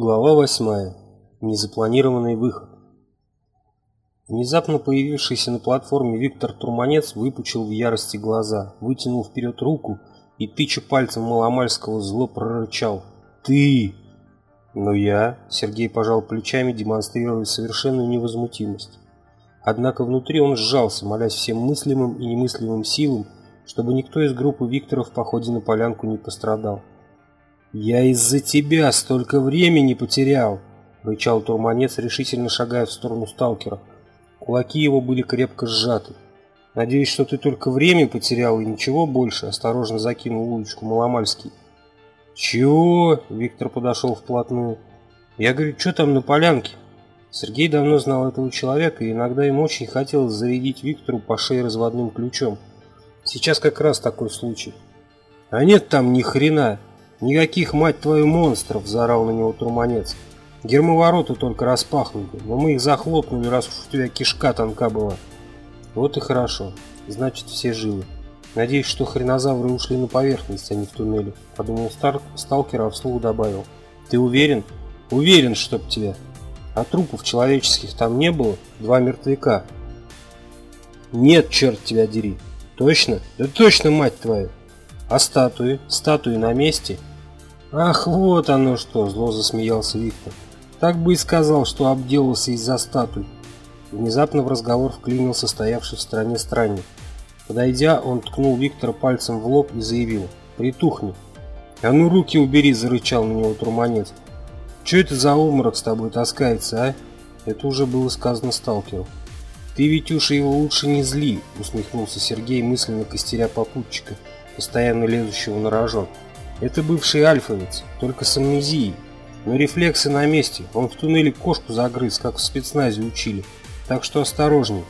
Глава восьмая. Незапланированный выход. Внезапно появившийся на платформе Виктор Турманец выпучил в ярости глаза, вытянул вперед руку и, тыча пальцем Маломальского, зло прорычал. «Ты!» «Ну я...» — Сергей пожал плечами, демонстрируя совершенную невозмутимость. Однако внутри он сжался, молясь всем мыслимым и немыслимым силам, чтобы никто из группы Виктора в походе на полянку не пострадал. «Я из-за тебя столько времени потерял!» — рычал турманец, решительно шагая в сторону сталкера. Кулаки его были крепко сжаты. «Надеюсь, что ты только время потерял и ничего больше», — осторожно закинул улочку Маломальский. «Чего?» — Виктор подошел вплотную. «Я говорю, что там на полянке?» Сергей давно знал этого человека, и иногда ему очень хотелось зарядить Виктору по шее разводным ключом. Сейчас как раз такой случай. «А нет там ни хрена!» «Никаких, мать твою, монстров!» – заорал на него Труманец. «Гермоворота только распахнуты, но мы их захлопнули, раз уж у тебя кишка тонка была». «Вот и хорошо. Значит, все живы. Надеюсь, что хренозавры ушли на поверхность, а не в туннеле», – подумал Стар, сталкер, а вслух добавил. «Ты уверен?» «Уверен, чтоб тебя. А трупов человеческих там не было? Два мертвяка». «Нет, черт тебя дери. Точно? Да точно, мать твою!» «А статуи? Статуи на месте?» «Ах, вот оно что!» – зло засмеялся Виктор. «Так бы и сказал, что обделался из-за статуй». Внезапно в разговор вклинился стоявший в стороне странник. Подойдя, он ткнул Виктора пальцем в лоб и заявил «Притухни». «А ну руки убери!» – зарычал на него Труманец. «Че это за обморок с тобой таскается, а?» Это уже было сказано сталкеру. «Ты, Витюша, его лучше не зли!» – усмехнулся Сергей, мысленно костеря попутчика, постоянно лезущего на рожон. Это бывший альфовец, только с амнезией. Но рефлексы на месте. Он в туннеле кошку загрыз, как в спецназе учили. Так что осторожней.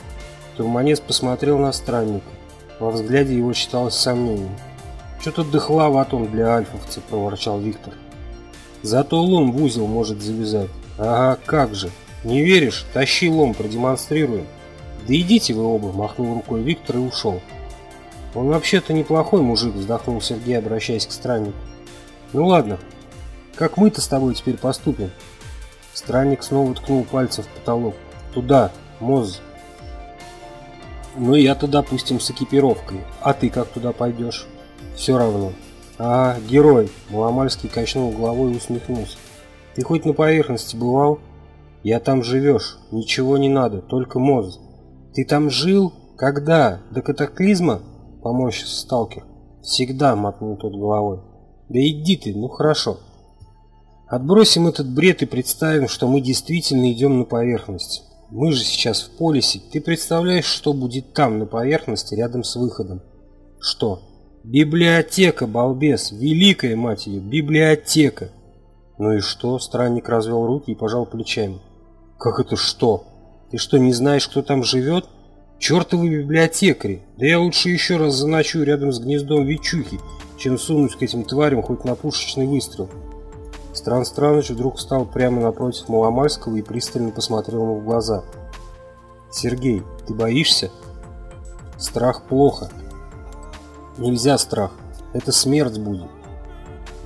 Турманец посмотрел на странника. Во взгляде его читалось сомнение. «Что-то дыхловат он для альфовца», – проворчал Виктор. «Зато лом в узел может завязать». «Ага, как же. Не веришь? Тащи лом, продемонстрируем». «Да идите вы оба», – махнул рукой Виктор и ушел. Он вообще-то неплохой мужик, вздохнул Сергей, обращаясь к страннику. Ну ладно, как мы-то с тобой теперь поступим? Странник снова ткнул пальцем в потолок. Туда, Моз. Ну я-то, допустим, с экипировкой. А ты как туда пойдешь? Все равно. А, герой. Маломальский качнул головой и усмехнулся. Ты хоть на поверхности бывал? Я там живешь. Ничего не надо, только Моз. Ты там жил? Когда? До катаклизма? Поморщился сталкер. Всегда мотнул тот головой. Да иди ты, ну хорошо. Отбросим этот бред и представим, что мы действительно идем на поверхность. Мы же сейчас в полисе. Ты представляешь, что будет там, на поверхности, рядом с выходом? Что? Библиотека, балбес. Великая, мать ее, библиотека. Ну и что? Странник развел руки и пожал плечами. Как это что? Ты что, не знаешь, кто там живет? Чертовы библиотекари! Да я лучше еще раз заночую рядом с гнездом Вичухи, чем сунусь к этим тварям хоть на пушечный выстрел. Стран Страныч вдруг встал прямо напротив Маломальского и пристально посмотрел ему в глаза. «Сергей, ты боишься?» «Страх плохо. Нельзя страх. Это смерть будет».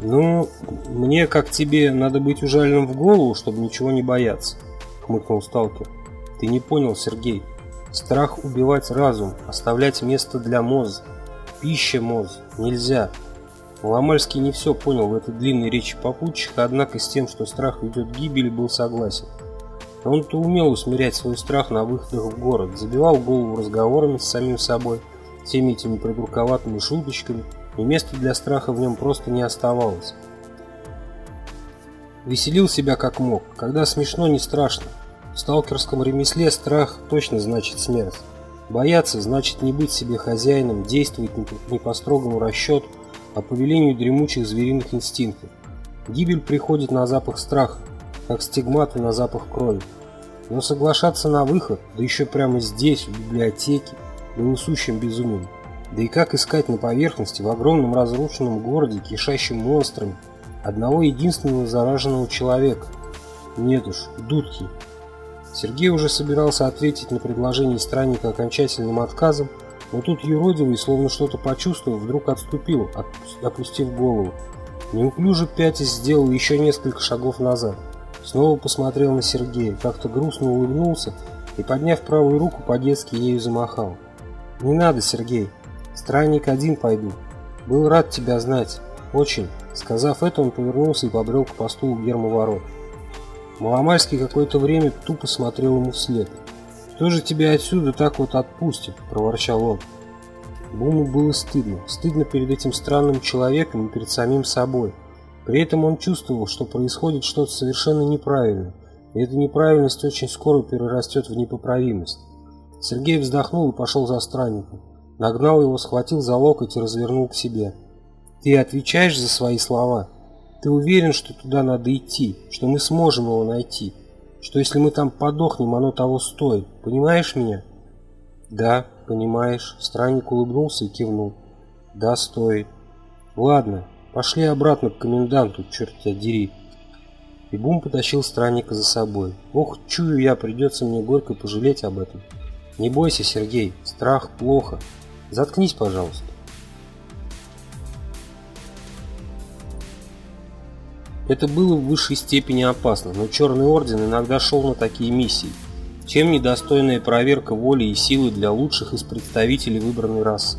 «Ну, мне, как тебе, надо быть ужаленным в голову, чтобы ничего не бояться», — хмыкнул сталкер. «Ты не понял, Сергей. Страх убивать разум, оставлять место для моз. Пища моз. Нельзя. Ломальский не все понял в этой длинной речи попутчика, однако с тем, что страх ведет к гибели, был согласен. Он-то умел усмирять свой страх на выходах в город, забивал голову разговорами с самим собой, всеми этими придурковатыми шуточками, и места для страха в нем просто не оставалось. Веселил себя как мог, когда смешно, не страшно. В сталкерском ремесле страх точно значит смерть. Бояться значит не быть себе хозяином, действовать не по строгому расчету, а по велению дремучих звериных инстинктов. Гибель приходит на запах страха, как стигматы на запах крови. Но соглашаться на выход, да еще прямо здесь, в библиотеке, было сущим безумием. Да и как искать на поверхности, в огромном разрушенном городе, кишащем монстрами, одного единственного зараженного человека? Нет уж, дудки, Сергей уже собирался ответить на предложение странника окончательным отказом, но тут юродивый, словно что-то почувствовав, вдруг отступил, опустив голову. Неуклюже пятясь сделал еще несколько шагов назад. Снова посмотрел на Сергея, как-то грустно улыбнулся и, подняв правую руку, по-детски ею замахал. «Не надо, Сергей. Странник один пойду. Был рад тебя знать. Очень». Сказав это, он повернулся и побрел к посту у герма ворот. Маломальский какое-то время тупо смотрел ему вслед. «Кто же тебя отсюда так вот отпустит?» – проворчал он. Буму было стыдно. Стыдно перед этим странным человеком и перед самим собой. При этом он чувствовал, что происходит что-то совершенно неправильное, и эта неправильность очень скоро перерастет в непоправимость. Сергей вздохнул и пошел за странником. Нагнал его, схватил за локоть и развернул к себе. «Ты отвечаешь за свои слова? Ты уверен, что туда надо идти, что мы сможем его найти, что если мы там подохнем, оно того стоит? Понимаешь меня?» «Да, понимаешь». Странник улыбнулся и кивнул. «Да, стоит». «Ладно, пошли обратно к коменданту, черт тебя дери». И Бум потащил странника за собой. «Ох, чую я, придется мне горько пожалеть об этом». «Не бойся, Сергей, страх плохо. Заткнись, пожалуйста». Это было в высшей степени опасно, но Черный Орден иногда шел на такие миссии – чем недостойная проверка воли и силы для лучших из представителей выбранной расы.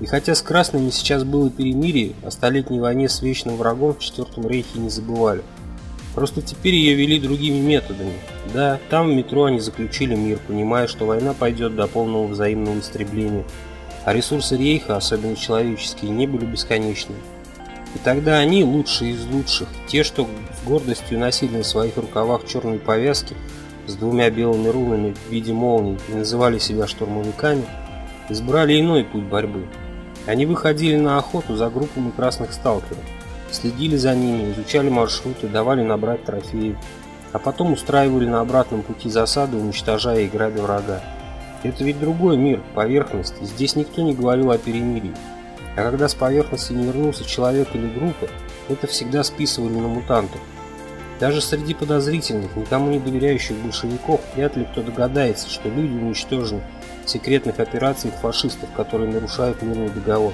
И хотя с красными сейчас было перемирие, о столетней войне с вечным врагом в Четвертом Рейхе не забывали. Просто теперь ее вели другими методами. Да, там в метро они заключили мир, понимая, что война пойдет до полного взаимного истребления, а ресурсы Рейха, особенно человеческие, не были бесконечными. И тогда они, лучшие из лучших, те, что с гордостью носили на своих рукавах черные повязки, с двумя белыми рунами в виде молний и называли себя штурмовиками, избрали иной путь борьбы. Они выходили на охоту за группами красных сталкеров, следили за ними, изучали маршруты, давали набрать трофеи, а потом устраивали на обратном пути засады, уничтожая и грабя врага. Это ведь другой мир, поверхность, здесь никто не говорил о перемирии. А когда с поверхности не вернулся человек или группа, это всегда списывали на мутантов. Даже среди подозрительных, никому не доверяющих большевиков, вряд ли кто догадается, что люди уничтожены в секретных операциях фашистов, которые нарушают мирный договор.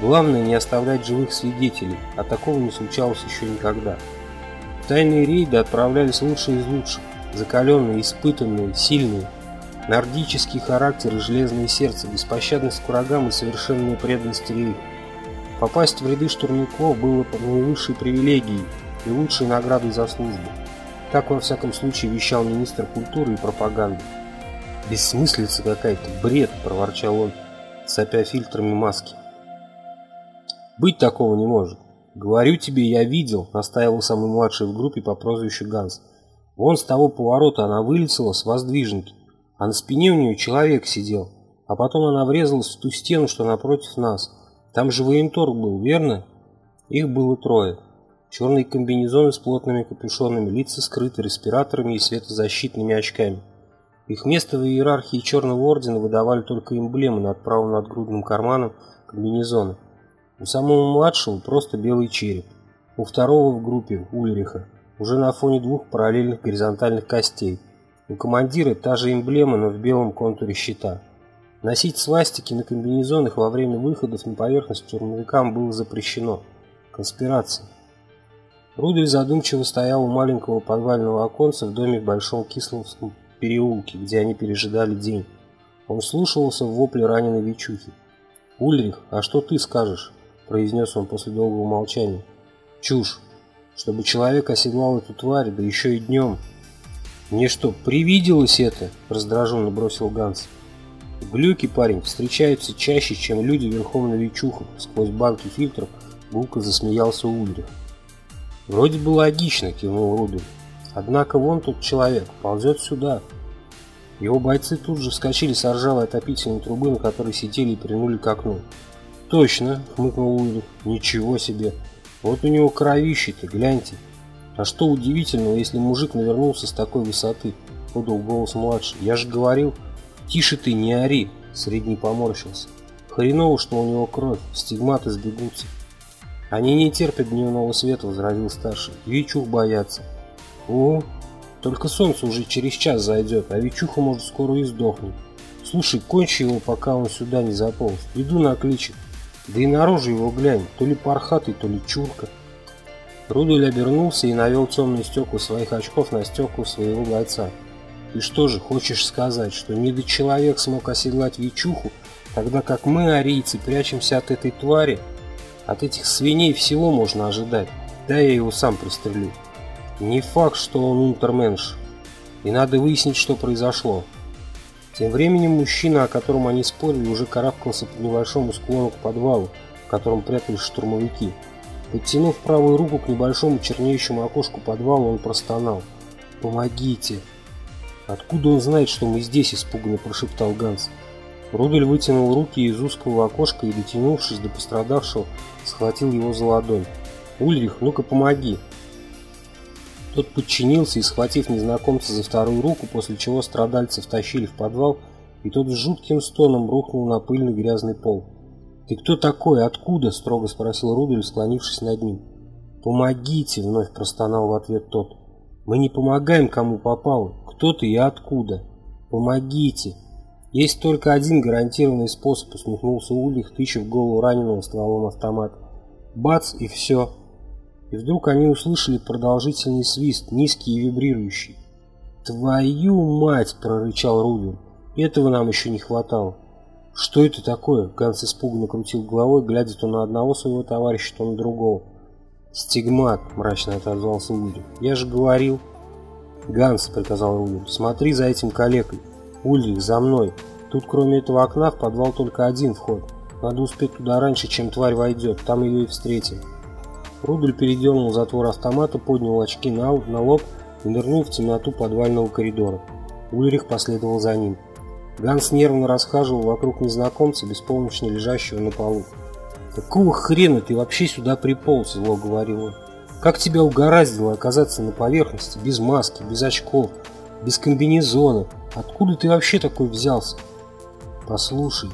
Главное не оставлять живых свидетелей, а такого не случалось еще никогда. В тайные рейды отправлялись лучшие из лучших, закаленные, испытанные, сильные, нордический характер и железное сердце, беспощадность к врагам и совершенная преданность рейду. Попасть в ряды штурмяков было наивысшей привилегией, и лучшей наградой за службу. Так, во всяком случае, вещал министр культуры и пропаганды. «Бессмыслица какая-то, бред!» – проворчал он, сопя фильтрами маски. «Быть такого не может. Говорю тебе, я видел», – настаивал самый младший в группе по прозвищу Ганс. «Вон с того поворота она вылетела с воздвиженки, а на спине у нее человек сидел, а потом она врезалась в ту стену, что напротив нас. Там же военторг был, верно?» Их было трое. Черные комбинезоны с плотными капюшонами, лица скрыты респираторами и светозащитными очками. Их место в иерархии Черного Ордена выдавали только эмблемы над правым надгрудным карманом комбинезона. У самого младшего просто белый череп. У второго в группе, Ульриха, уже на фоне двух параллельных горизонтальных костей. У командира та же эмблема, но в белом контуре щита. Носить свастики на комбинезонах во время выходов на поверхность штурмовикам было запрещено. Конспирация. Рудель задумчиво стоял у маленького подвального оконца в доме в Большом Кисловском переулке, где они пережидали день. Он слушался в вопле раненой Вичухи. «Ульрих, а что ты скажешь?» – произнес он после долгого молчания. «Чушь. Чтобы человек оседлал эту тварь, да еще и днем». «Мне что, привиделось это?» – раздраженно бросил Ганс. «Глюки, парень, встречаются чаще, чем люди верхом на Вичухах», – сквозь банки фильтров гулко засмеялся Ульрих. Вроде бы логично, кивнул Рубин. Однако вон тут человек, ползет сюда. Его бойцы тут же вскочили с ржавой отопительной трубы, на которой сидели и принули к окну. «Точно!» — хмыкнул Уиллик. «Ничего себе! Вот у него кровище-то, гляньте!» «А что удивительного, если мужик навернулся с такой высоты?» — подал голос младший. «Я же говорил...» «Тише ты, не ори!» — средний поморщился. «Хреново, что у него кровь, стигматы сбегутся. Они не терпят дневного света, возразил старший. Вичух боятся. О, только солнце уже через час зайдет, а Вичуха может скоро и сдохнет. Слушай, кончи его, пока он сюда не заполз. Иду на кличек. Да и наружу его глянь, то ли пархатый, то ли чурка. Рудель обернулся и навел темные стекла своих очков на стекла своего бойца. «И что же, хочешь сказать, что недочеловек смог оседлать Вичуху, тогда как мы, арийцы, прячемся от этой твари? От этих свиней всего можно ожидать. Да я его сам пристрелю. Не факт, что он унтерменш. И надо выяснить, что произошло». Тем временем мужчина, о котором они спорили, уже карабкался по небольшому склону к подвалу, в котором прятались штурмовики. Подтянув правую руку к небольшому чернеющему окошку подвала, он простонал. «Помогите!» «Откуда он знает, что мы здесь?» – испуганно прошептал Ганс. Рудель вытянул руки из узкого окошка и, дотянувшись до пострадавшего, схватил его за ладонь. «Ульрих, ну-ка помоги!» Тот подчинился и, схватив незнакомца за вторую руку, после чего страдальца втащили в подвал, и тот с жутким стоном рухнул на пыльный грязный пол. «Ты кто такой? Откуда?» – строго спросил Рудель, склонившись над ним. «Помогите!» – вновь простонал в ответ тот. «Мы не помогаем, кому попало. Кто ты и откуда? Помогите!» «Есть только один гарантированный способ», – усмехнулся Ульрих, тыча в голову раненого стволом автомата. «Бац, и все!» И вдруг они услышали продолжительный свист, низкий и вибрирующий. «Твою мать!» – прорычал Рудель. «Этого нам еще не хватало». «Что это такое?» Ганс испуганно крутил головой, глядя то на одного своего товарища, то на другого. «Стигмат», – мрачно отозвался Ульрих. «Я же говорил». «Ганс», – приказал Ульрих, – «смотри за этим калекой. Ульрих, за мной. Тут кроме этого окна в подвал только один вход. Надо успеть туда раньше, чем тварь войдет. Там ее и встретим». Рудель передернул затвор автомата, поднял очки на, на лоб и нырнул в темноту подвального коридора. Ульрих последовал за ним. Ганс нервно расхаживал вокруг незнакомца, беспомощно лежащего на полу. «Какого хрена ты вообще сюда приполз?» – зло говорил он. «Как тебя угораздило оказаться на поверхности, без маски, без очков, без комбинезона? Откуда ты вообще такой взялся?» «Послушай,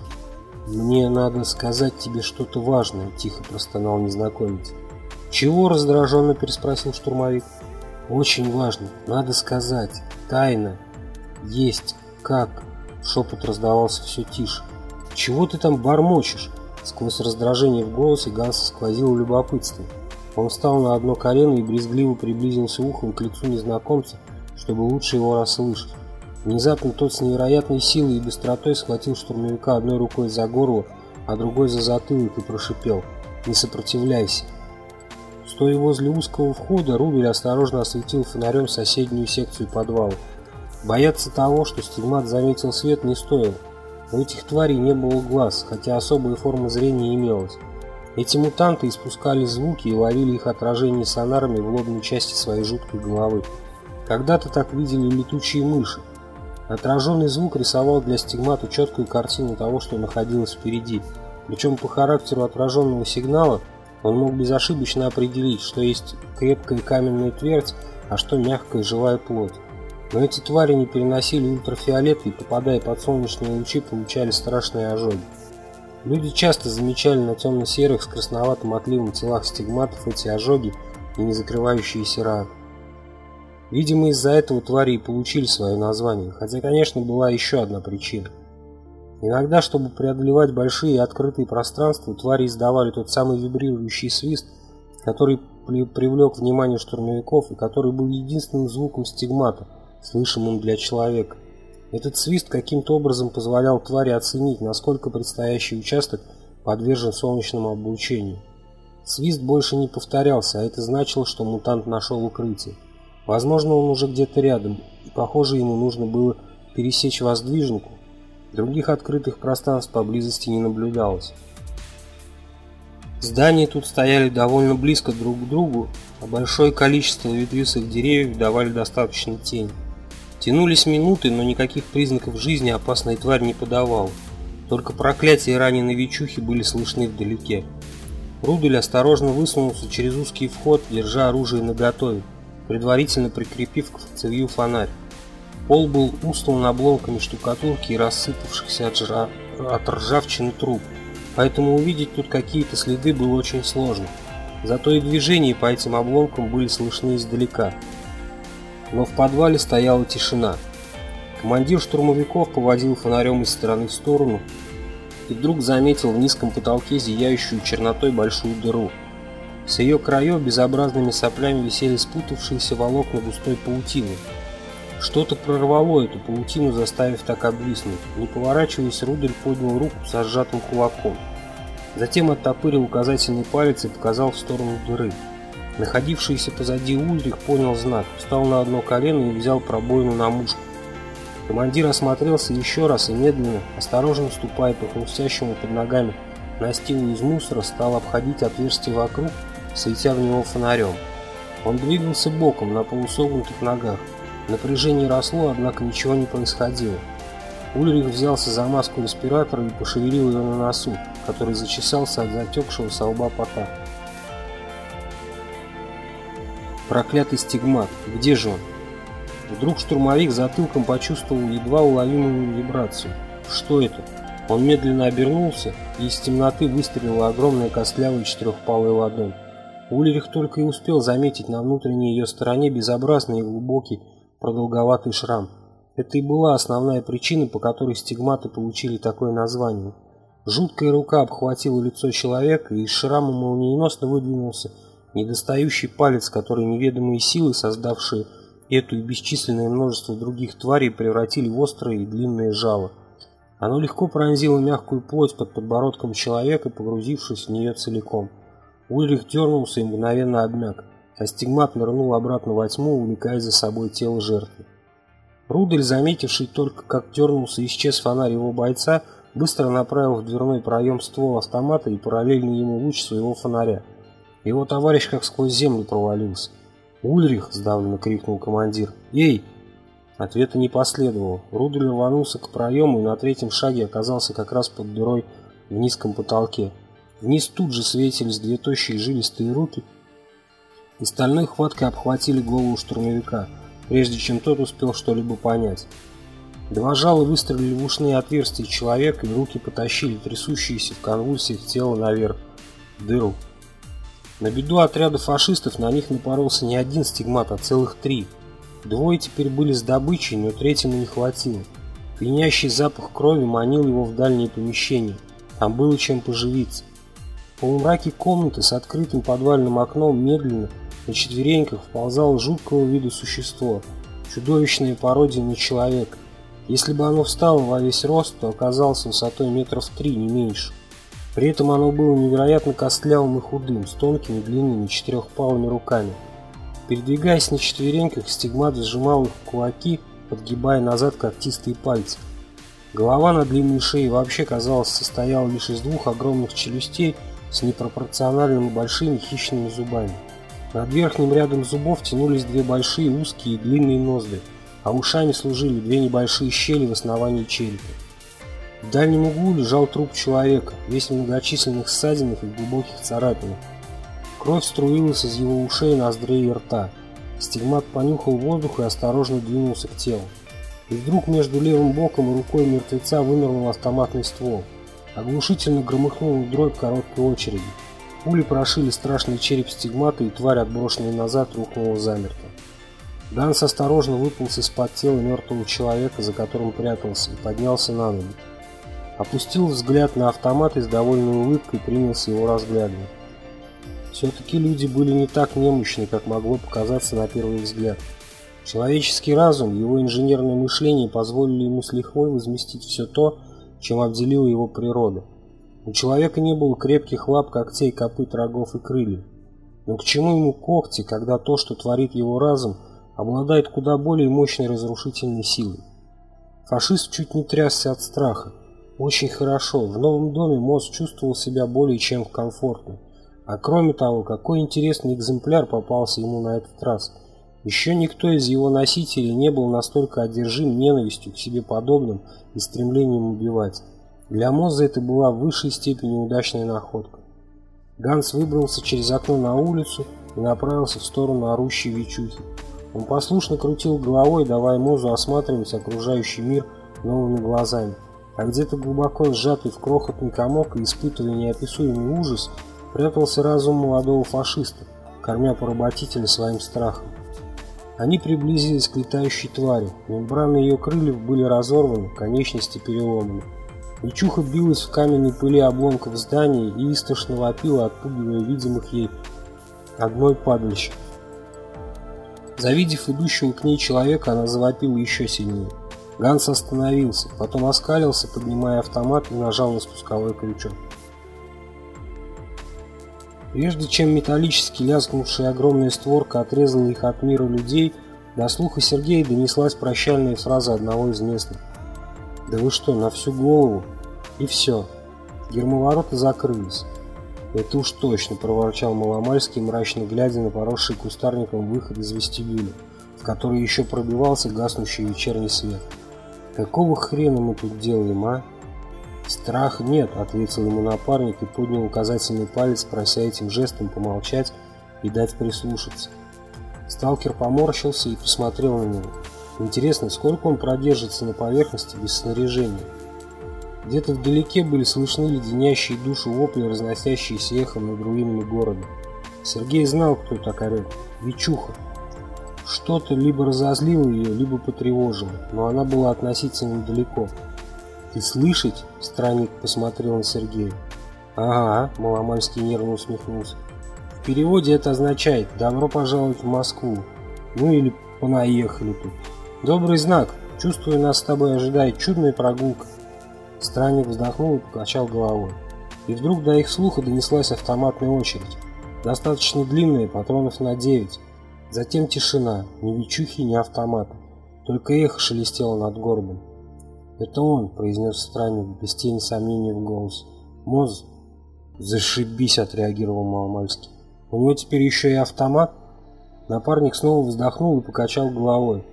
мне надо сказать тебе что-то важное», – тихо простонал незнакомец. «Чего?» – раздраженно переспросил штурмовик. «Очень важно. Надо сказать. Тайна. Есть. Как?» Шепот раздавался все тише. «Чего ты там бормочешь?» Сквозь раздражение в голосе Ганса сквозило любопытство. Он встал на одно колено и брезгливо приблизился ухом к лицу незнакомца, чтобы лучше его расслышать. Внезапно тот с невероятной силой и быстротой схватил штурмовика одной рукой за горло, а другой за затылок и прошипел «Не сопротивляйся!». Стоя возле узкого входа, Рубель осторожно осветил фонарем соседнюю секцию подвала. Бояться того, что стигмат заметил свет, не стоило. У этих тварей не было глаз, хотя особая форма зрения имелась. Эти мутанты испускали звуки и ловили их отражение сонарами в лобной части своей жуткой головы. Когда-то так видели летучие мыши. Отраженный звук рисовал для стигмата четкую картину того, что находилось впереди. Причем по характеру отраженного сигнала он мог безошибочно определить, что есть крепкая каменная твердь, а что мягкая живая плоть. Но эти твари не переносили ультрафиолет и, попадая под солнечные лучи, получали страшные ожоги. Люди часто замечали на темно-серых с красноватым отливом телах стигматов эти ожоги и не закрывающиеся раны. Видимо, из-за этого твари и получили свое название, хотя, конечно, была еще одна причина. Иногда, чтобы преодолевать большие открытые пространства, твари издавали тот самый вибрирующий свист, который привлек внимание штурмовиков и который был единственным звуком стигмата – слышимым для человека. Этот свист каким-то образом позволял твари оценить, насколько предстоящий участок подвержен солнечному облучению. Свист больше не повторялся, а это значило, что мутант нашел укрытие. Возможно, он уже где-то рядом, и, похоже, ему нужно было пересечь воздвиженку. Других открытых пространств поблизости не наблюдалось. Здания тут стояли довольно близко друг к другу, а большое количество ветвистых деревьев давали достаточно тень. Тянулись минуты, но никаких признаков жизни опасная тварь не подавала. Только проклятия раненой Вичухи были слышны вдалеке. Рудель осторожно высунулся через узкий вход, держа оружие наготове, предварительно прикрепив к цевью фонарь. Пол был устлан обломками штукатурки и рассыпавшихся от, жра... от ржавчины труб, поэтому увидеть тут какие-то следы было очень сложно. Зато и движения по этим обломкам были слышны издалека – но в подвале стояла тишина. Командир штурмовиков поводил фонарем из стороны в сторону и вдруг заметил в низком потолке зияющую чернотой большую дыру. С ее краев безобразными соплями висели спутавшиеся волокна густой паутины. Что-то прорвало эту паутину, заставив так обвиснуть. Не поворачиваясь, Рудель поднял руку со сжатым кулаком. Затем оттопырил указательный палец и показал в сторону дыры. Находившийся позади Ульрих понял знак, встал на одно колено и взял пробоину на мушку. Командир осмотрелся еще раз и медленно, осторожно ступая по хрустящему под ногами настилу из мусора, стал обходить отверстие вокруг, светя в него фонарем. Он двигался боком на полусогнутых ногах. Напряжение росло, однако ничего не происходило. Ульрих взялся за маску респиратора и пошевелил ее на носу, который зачесался от затекшего со лба пота. Проклятый стигмат. Где же он? Вдруг штурмовик затылком почувствовал едва уловимую вибрацию. Что это? Он медленно обернулся, и из темноты выстрелила огромная костлявая четырехпалая ладонь. Ульрих только и успел заметить на внутренней ее стороне безобразный и глубокий продолговатый шрам. Это и была основная причина, по которой стигматы получили такое название. Жуткая рука обхватила лицо человека, и из шрама молниеносно выдвинулся недостающий палец, который неведомые силы, создавшие эту и бесчисленное множество других тварей, превратили в острое и длинное жало. Оно легко пронзило мягкую плоть под подбородком человека, погрузившись в нее целиком. Ульрих дернулся и мгновенно обмяк, а стигмат нырнул обратно во тьму, увлекая за собой тело жертвы. Рудель, заметивший только, как дернулся и исчез фонарь его бойца, быстро направил в дверной проем ствол автомата и параллельно ему луч своего фонаря. Его товарищ как сквозь землю провалился. «Ульрих!» – сдавленно крикнул командир. «Эй!» Ответа не последовало. Рудель рванулся к проему и на третьем шаге оказался как раз под дырой в низком потолке. Вниз тут же светились две тощие жилистые руки и стальной хваткой обхватили голову штурмовика, прежде чем тот успел что-либо понять. Два жала выстрелили в ушные отверстия человека, и руки потащили трясущиеся в конвульсиях тело наверх, дыру. На беду отряда фашистов на них напоролся не один стигмат, а целых три. Двое теперь были с добычей, но третьему не хватило. Пьянящий запах крови манил его в дальние помещения. Там было чем поживиться. В полумраке комнаты с открытым подвальным окном медленно, на четвереньках, вползало жуткого вида существо. Чудовищная пародия на человека. Если бы оно встало во весь рост, то оказалось высотой метров три, не меньше. При этом оно было невероятно костлявым и худым, с тонкими длинными четырехпалыми руками. Передвигаясь на четвереньках, стигмат сжимал их в кулаки, подгибая назад когтистые пальцы. Голова на длинной шее вообще, казалось, состояла лишь из двух огромных челюстей с непропорционально большими хищными зубами. Над верхним рядом зубов тянулись две большие узкие и длинные ноздри, а ушами служили две небольшие щели в основании черепа. В дальнем углу лежал труп человека, весь в многочисленных ссадинах и глубоких царапинах. Кровь струилась из его ушей, ноздрей и рта. Стигмат понюхал воздух и осторожно двинулся к телу. И вдруг между левым боком и рукой мертвеца вынырнул автоматный ствол. Оглушительно громыхнула дробь короткой очереди. Пули прошили страшный череп стигмата, и тварь, отброшенная назад, рухнула замертво. Ганс осторожно выполз из-под тела мертвого человека, за которым прятался, и поднялся на ноги опустил взгляд на автомат и с довольной улыбкой принялся его разглядывать. Все-таки люди были не так немощны, как могло показаться на первый взгляд. Человеческий разум, его инженерное мышление позволили ему с лихвой возместить все то, чем обделила его природа. У человека не было крепких лап, когтей, копыт, рогов и крыльев. Но к чему ему когти, когда то, что творит его разум, обладает куда более мощной разрушительной силой? Фашист чуть не трясся от страха. Очень хорошо. В новом доме мозг чувствовал себя более чем комфортно. А кроме того, какой интересный экземпляр попался ему на этот раз. Еще никто из его носителей не был настолько одержим ненавистью к себе подобным и стремлением убивать. Для Моза это была в высшей степени удачная находка. Ганс выбрался через окно на улицу и направился в сторону орущей Вичухи. Он послушно крутил головой, давая Мозу осматривать окружающий мир новыми глазами а где-то глубоко сжатый в крохотный комок и испытывая неописуемый ужас, прятался разум молодого фашиста, кормя поработителя своим страхом. Они приблизились к летающей твари, мембраны ее крыльев были разорваны, конечности переломаны. Ичуха билась в каменной пыли обломков здания и истошно вопила, отпугивая видимых ей одной падальщик. Завидев идущего к ней человека, она завопила еще сильнее. Ганс остановился, потом оскалился, поднимая автомат и нажал на спусковой крючок. Прежде чем металлически лязгнувшая огромная створка отрезала их от мира людей, до слуха Сергея донеслась прощальная фраза одного из местных. «Да вы что, на всю голову?» И все. Гермоворота закрылись. «Это уж точно», – проворчал Маломальский, мрачно глядя на поросший кустарником выход из вестибюля, в который еще пробивался гаснущий вечерний свет. «Какого хрена мы тут делаем, а?» «Страха нет», – ответил ему напарник и поднял указательный палец, прося этим жестом помолчать и дать прислушаться. Сталкер поморщился и посмотрел на него. Интересно, сколько он продержится на поверхности без снаряжения? Где-то вдалеке были слышны леденящие душу вопли, разносящиеся эхом над руинами города. Сергей знал, кто так орет. Вичуха. Что-то либо разозлило ее, либо потревожило, но она была относительно далеко. «Ты слышать?» – странник посмотрел на Сергея. «Ага», – Маломальский нервно усмехнулся. «В переводе это означает «добро пожаловать в Москву». Ну или «понаехали тут». Добрый знак. Чувствую, нас с тобой ожидает чудная прогулка. Странник вздохнул и покачал головой. И вдруг до их слуха донеслась автоматная очередь. Достаточно длинная, патронов на 9. Затем тишина, ни вечухи, ни автомата. Только эхо шелестело над городом. «Это он», — произнес странник, без тени сомнений в голос. «Моз?» «Зашибись», — отреагировал Маломальский. «У него теперь еще и автомат?» Напарник снова вздохнул и покачал головой.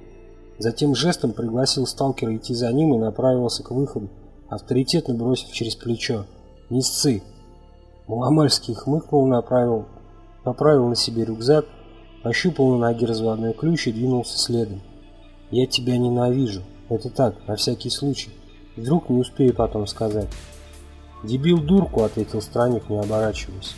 Затем жестом пригласил сталкера идти за ним и направился к выходу, авторитетно бросив через плечо. «Не сцы!» Маломальский хмыкнул, направил, поправил на себе рюкзак, ощупал на ноге разводной ключ и двинулся следом. «Я тебя ненавижу. Это так, на всякий случай. Вдруг не успею потом сказать». «Дебил дурку», — ответил странник, не оборачиваясь.